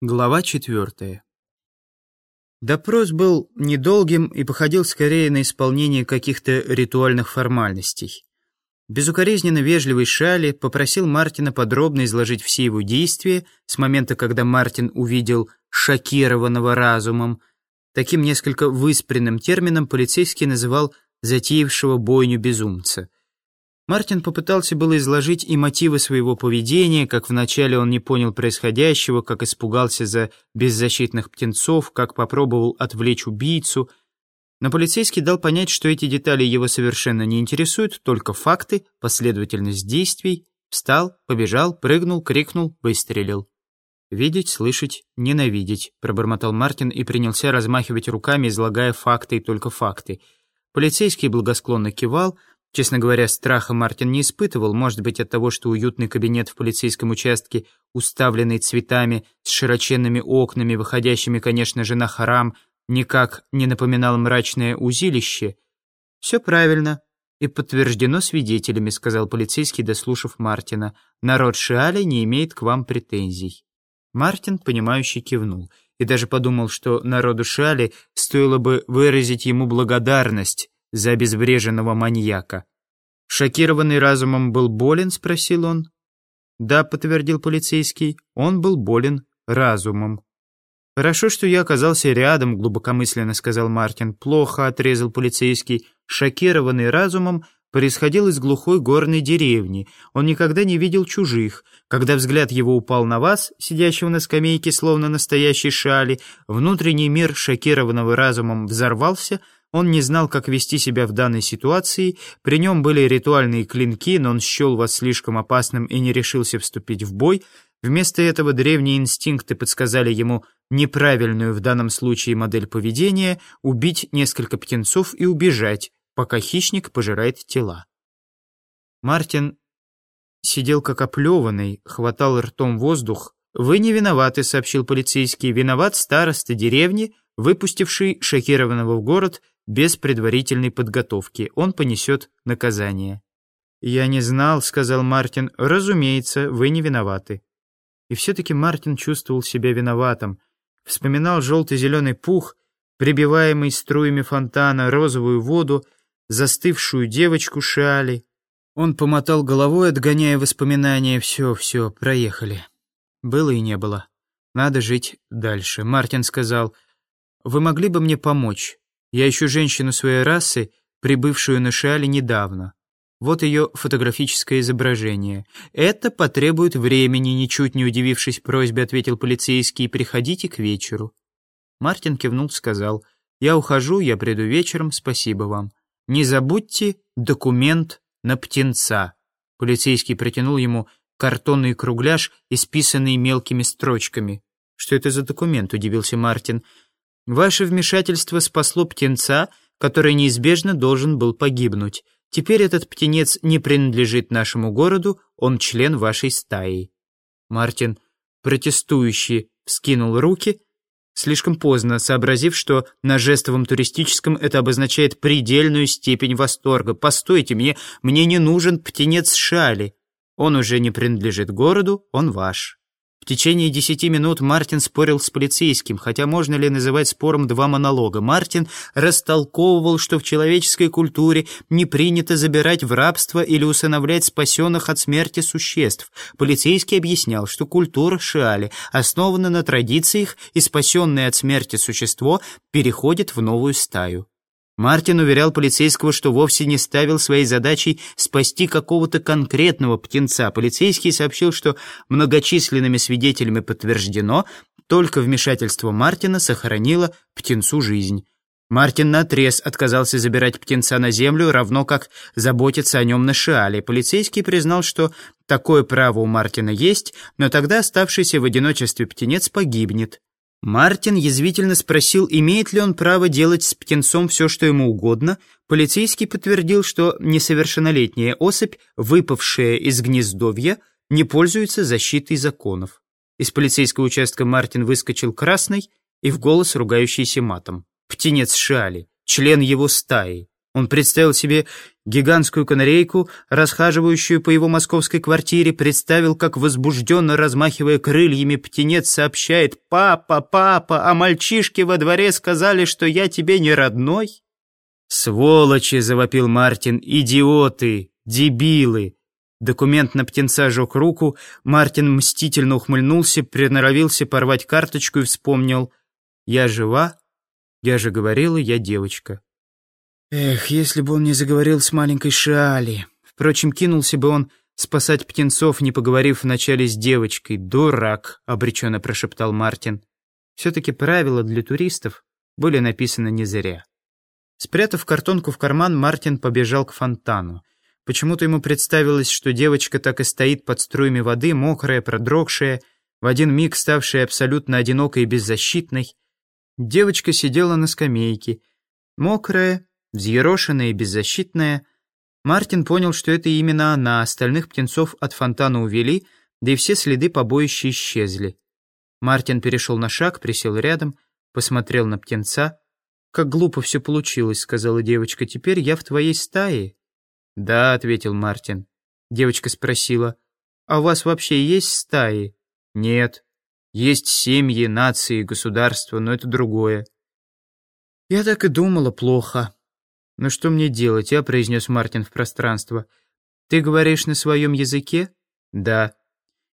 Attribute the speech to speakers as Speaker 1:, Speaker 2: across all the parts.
Speaker 1: Глава четвертая. Допрос был недолгим и походил скорее на исполнение каких-то ритуальных формальностей. Безукоризненно вежливый Шали попросил Мартина подробно изложить все его действия с момента, когда Мартин увидел «шокированного разумом». Таким несколько выспренным термином полицейский называл затеявшего бойню безумца – Мартин попытался было изложить и мотивы своего поведения, как вначале он не понял происходящего, как испугался за беззащитных птенцов, как попробовал отвлечь убийцу. Но полицейский дал понять, что эти детали его совершенно не интересуют, только факты, последовательность действий. Встал, побежал, прыгнул, крикнул, выстрелил. «Видеть, слышать, ненавидеть», — пробормотал Мартин и принялся размахивать руками, излагая факты и только факты. Полицейский благосклонно кивал, Честно говоря, страха Мартин не испытывал, может быть, от того, что уютный кабинет в полицейском участке, уставленный цветами, с широченными окнами, выходящими, конечно же, на харам, никак не напоминал мрачное узилище. «Все правильно и подтверждено свидетелями», — сказал полицейский, дослушав Мартина. «Народ Шиали не имеет к вам претензий». Мартин, понимающе кивнул, и даже подумал, что народу Шиали стоило бы выразить ему благодарность, за обезвреженного маньяка. «Шокированный разумом был болен?» — спросил он. «Да», — подтвердил полицейский, — «он был болен разумом». «Хорошо, что я оказался рядом», — глубокомысленно сказал Мартин. «Плохо», — отрезал полицейский. «Шокированный разумом происходил из глухой горной деревни. Он никогда не видел чужих. Когда взгляд его упал на вас, сидящего на скамейке, словно настоящей шали, внутренний мир шокированного разумом взорвался — он не знал, как вести себя в данной ситуации, при нем были ритуальные клинки, но он счел вас слишком опасным и не решился вступить в бой. Вместо этого древние инстинкты подсказали ему неправильную в данном случае модель поведения — убить несколько птенцов и убежать, пока хищник пожирает тела. Мартин сидел как оплеванный, хватал ртом воздух. «Вы не виноваты», — сообщил полицейский. «Виноват староста деревни, выпустивший шокированного в город без предварительной подготовки. Он понесет наказание. «Я не знал», — сказал Мартин. «Разумеется, вы не виноваты». И все-таки Мартин чувствовал себя виноватым. Вспоминал желто-зеленый пух, прибиваемый струями фонтана, розовую воду, застывшую девочку Шали. Он помотал головой, отгоняя воспоминания. «Все, все, проехали». Было и не было. Надо жить дальше. Мартин сказал, «Вы могли бы мне помочь?» Я ищу женщину своей расы, прибывшую на Шиале недавно. Вот ее фотографическое изображение. Это потребует времени, ничуть не удивившись просьбе, ответил полицейский. Приходите к вечеру. Мартин кивнул, сказал. Я ухожу, я приду вечером, спасибо вам. Не забудьте документ на птенца. Полицейский протянул ему картонный кругляш, исписанный мелкими строчками. «Что это за документ?» — удивился Мартин. Ваше вмешательство спасло птенца, который неизбежно должен был погибнуть. Теперь этот птенец не принадлежит нашему городу, он член вашей стаи». Мартин, протестующий, вскинул руки, слишком поздно сообразив, что на жестовом туристическом это обозначает предельную степень восторга. «Постойте, мне, мне не нужен птенец шали. Он уже не принадлежит городу, он ваш». В течение десяти минут Мартин спорил с полицейским, хотя можно ли называть спором два монолога. Мартин растолковывал, что в человеческой культуре не принято забирать в рабство или усыновлять спасенных от смерти существ. Полицейский объяснял, что культура Шиали основана на традициях, и спасенное от смерти существо переходит в новую стаю. Мартин уверял полицейского, что вовсе не ставил своей задачей спасти какого-то конкретного птенца. Полицейский сообщил, что многочисленными свидетелями подтверждено, только вмешательство Мартина сохранило птенцу жизнь. Мартин наотрез отказался забирать птенца на землю, равно как заботиться о нем на Шиале. Полицейский признал, что такое право у Мартина есть, но тогда оставшийся в одиночестве птенец погибнет. Мартин язвительно спросил, имеет ли он право делать с птенцом все, что ему угодно. Полицейский подтвердил, что несовершеннолетняя особь, выпавшая из гнездовья, не пользуется защитой законов. Из полицейского участка Мартин выскочил красный и в голос ругающийся матом. Птенец Шали, член его стаи. Он представил себе Гигантскую канарейку, расхаживающую по его московской квартире, представил, как возбужденно размахивая крыльями, птенец сообщает «Папа, папа, а мальчишки во дворе сказали, что я тебе не родной?» «Сволочи!» — завопил Мартин. «Идиоты! Дебилы!» Документ на птенца жег руку. Мартин мстительно ухмыльнулся, приноровился порвать карточку и вспомнил. «Я жива? Я же говорила, я девочка». Эх, если бы он не заговорил с маленькой Шали. Впрочем, кинулся бы он спасать птенцов, не поговорив вначале с девочкой. «Дурак!» — обреченно прошептал Мартин. Все-таки правила для туристов были написаны не зря. Спрятав картонку в карман, Мартин побежал к фонтану. Почему-то ему представилось, что девочка так и стоит под струями воды, мокрая, продрогшая, в один миг ставшая абсолютно одинокой и беззащитной. Девочка сидела на скамейке, мокрая, Взъерошенная и беззащитная, Мартин понял, что это именно она, остальных птенцов от фонтана увели, да и все следы побоища исчезли. Мартин перешел на шаг, присел рядом, посмотрел на птенца. «Как глупо все получилось», — сказала девочка, — «теперь я в твоей стае». «Да», — ответил Мартин. Девочка спросила, «А у вас вообще есть стаи?» «Нет. Есть семьи, нации, государства, но это другое». «Я так и думала плохо», «Ну что мне делать, а?» – произнес Мартин в пространство. «Ты говоришь на своем языке?» «Да».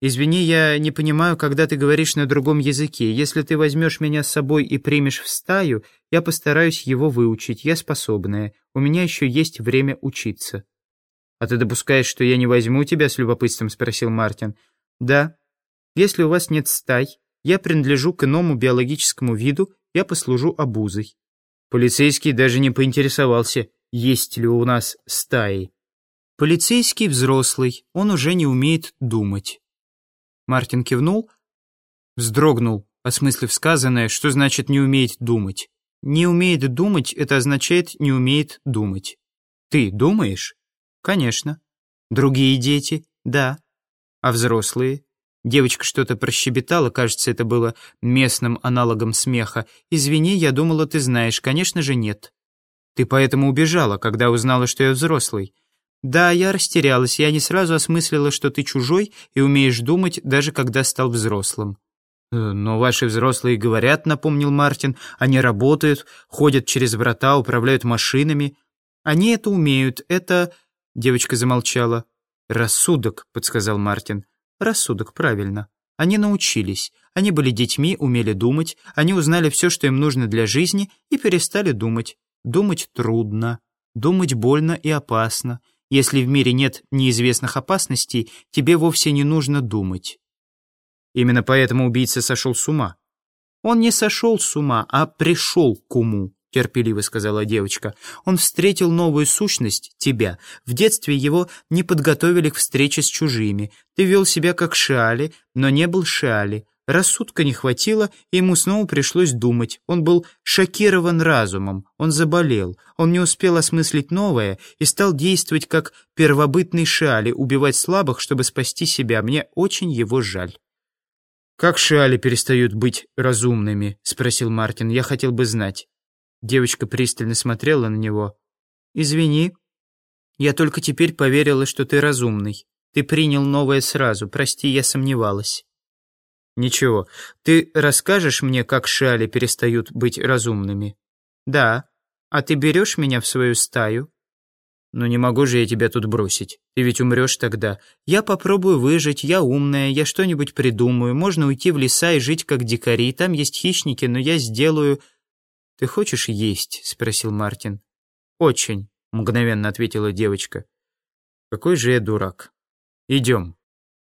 Speaker 1: «Извини, я не понимаю, когда ты говоришь на другом языке. Если ты возьмешь меня с собой и примешь в стаю, я постараюсь его выучить. Я способная. У меня еще есть время учиться». «А ты допускаешь, что я не возьму тебя?» – с любопытством спросил Мартин. «Да. Если у вас нет стай, я принадлежу к иному биологическому виду, я послужу обузой». Полицейский даже не поинтересовался, есть ли у нас стаи. Полицейский взрослый, он уже не умеет думать. Мартин кивнул, вздрогнул, осмыслив сказанное, что значит не умеет думать. Не умеет думать, это означает не умеет думать. Ты думаешь? Конечно. Другие дети? Да. А взрослые? Девочка что-то прощебетала, кажется, это было местным аналогом смеха. «Извини, я думала, ты знаешь. Конечно же, нет». «Ты поэтому убежала, когда узнала, что я взрослый?» «Да, я растерялась. Я не сразу осмыслила, что ты чужой и умеешь думать, даже когда стал взрослым». «Э, «Но ваши взрослые говорят», — напомнил Мартин. «Они работают, ходят через врата, управляют машинами». «Они это умеют. Это...» — девочка замолчала. «Рассудок», — подсказал Мартин. Рассудок, правильно. Они научились. Они были детьми, умели думать, они узнали все, что им нужно для жизни, и перестали думать. Думать трудно. Думать больно и опасно. Если в мире нет неизвестных опасностей, тебе вовсе не нужно думать. Именно поэтому убийца сошел с ума. Он не сошел с ума, а пришел к уму. — терпеливо сказала девочка. «Он встретил новую сущность, тебя. В детстве его не подготовили к встрече с чужими. Ты вел себя как Шиали, но не был Шиали. Рассудка не хватило, и ему снова пришлось думать. Он был шокирован разумом, он заболел, он не успел осмыслить новое и стал действовать как первобытный Шиали, убивать слабых, чтобы спасти себя. Мне очень его жаль». «Как Шиали перестают быть разумными?» — спросил Мартин. «Я хотел бы знать». Девочка пристально смотрела на него. «Извини, я только теперь поверила, что ты разумный. Ты принял новое сразу, прости, я сомневалась». «Ничего, ты расскажешь мне, как шали перестают быть разумными?» «Да. А ты берешь меня в свою стаю?» «Ну не могу же я тебя тут бросить. Ты ведь умрешь тогда. Я попробую выжить, я умная, я что-нибудь придумаю. Можно уйти в леса и жить как дикари. Там есть хищники, но я сделаю «Ты хочешь есть?» — спросил Мартин. «Очень», — мгновенно ответила девочка. «Какой же я дурак. Идем».